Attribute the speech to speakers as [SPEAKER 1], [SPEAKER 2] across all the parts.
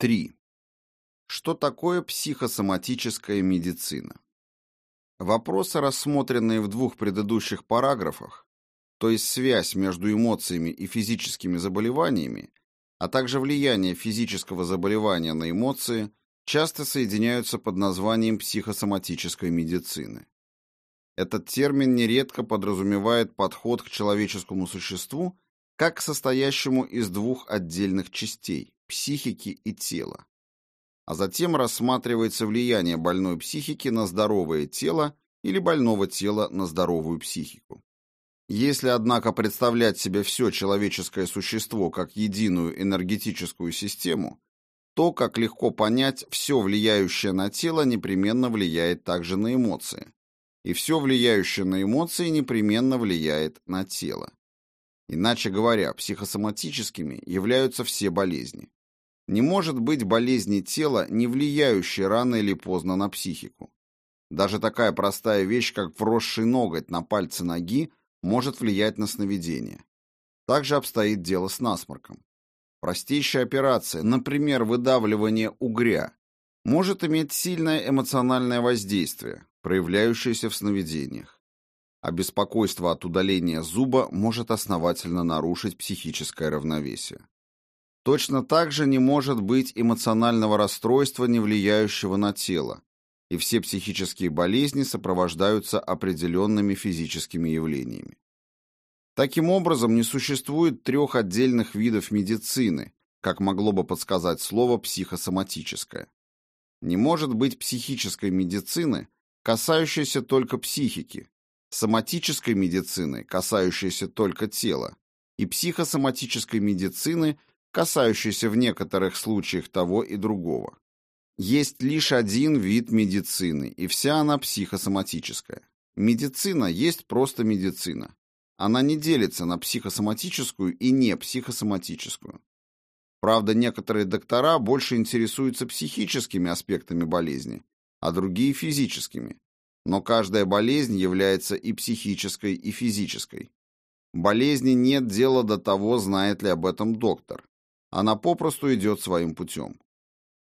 [SPEAKER 1] 3. Что такое психосоматическая медицина? Вопросы, рассмотренные в двух предыдущих параграфах, то есть связь между эмоциями и физическими заболеваниями, а также влияние физического заболевания на эмоции, часто соединяются под названием психосоматической медицины. Этот термин нередко подразумевает подход к человеческому существу как к состоящему из двух отдельных частей – психики и тела. А затем рассматривается влияние больной психики на здоровое тело или больного тела на здоровую психику. Если, однако, представлять себе все человеческое существо как единую энергетическую систему, то, как легко понять, все влияющее на тело непременно влияет также на эмоции, и все влияющее на эмоции непременно влияет на тело. Иначе говоря, психосоматическими являются все болезни. Не может быть болезни тела, не влияющей рано или поздно на психику. Даже такая простая вещь, как вросший ноготь на пальце ноги, может влиять на сновидение. Также обстоит дело с насморком. Простейшая операция, например, выдавливание угря, может иметь сильное эмоциональное воздействие, проявляющееся в сновидениях. А беспокойство от удаления зуба может основательно нарушить психическое равновесие. Точно так же не может быть эмоционального расстройства, не влияющего на тело, и все психические болезни сопровождаются определенными физическими явлениями. Таким образом, не существует трех отдельных видов медицины, как могло бы подсказать слово «психосоматическое». Не может быть психической медицины, касающейся только психики, соматической медицины, касающейся только тела, и психосоматической медицины, касающейся в некоторых случаях того и другого. Есть лишь один вид медицины, и вся она психосоматическая. Медицина есть просто медицина. Она не делится на психосоматическую и не психосоматическую. Правда, некоторые доктора больше интересуются психическими аспектами болезни, а другие – физическими. Но каждая болезнь является и психической, и физической. Болезни нет дела до того, знает ли об этом доктор. Она попросту идет своим путем.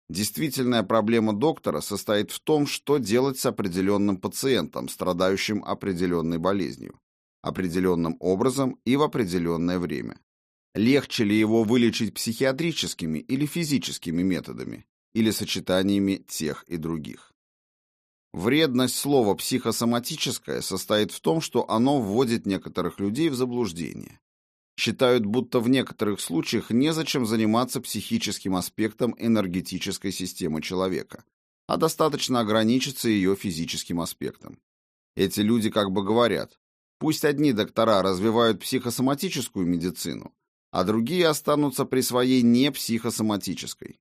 [SPEAKER 1] Действительная проблема доктора состоит в том, что делать с определенным пациентом, страдающим определенной болезнью, определенным образом и в определенное время. Легче ли его вылечить психиатрическими или физическими методами, или сочетаниями тех и других. Вредность слова «психосоматическое» состоит в том, что оно вводит некоторых людей в заблуждение считают, будто в некоторых случаях незачем заниматься психическим аспектом энергетической системы человека, а достаточно ограничиться ее физическим аспектом. Эти люди как бы говорят, пусть одни доктора развивают психосоматическую медицину, а другие останутся при своей непсихосоматической.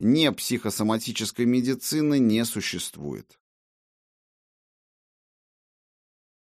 [SPEAKER 1] Непсихосоматической медицины не существует.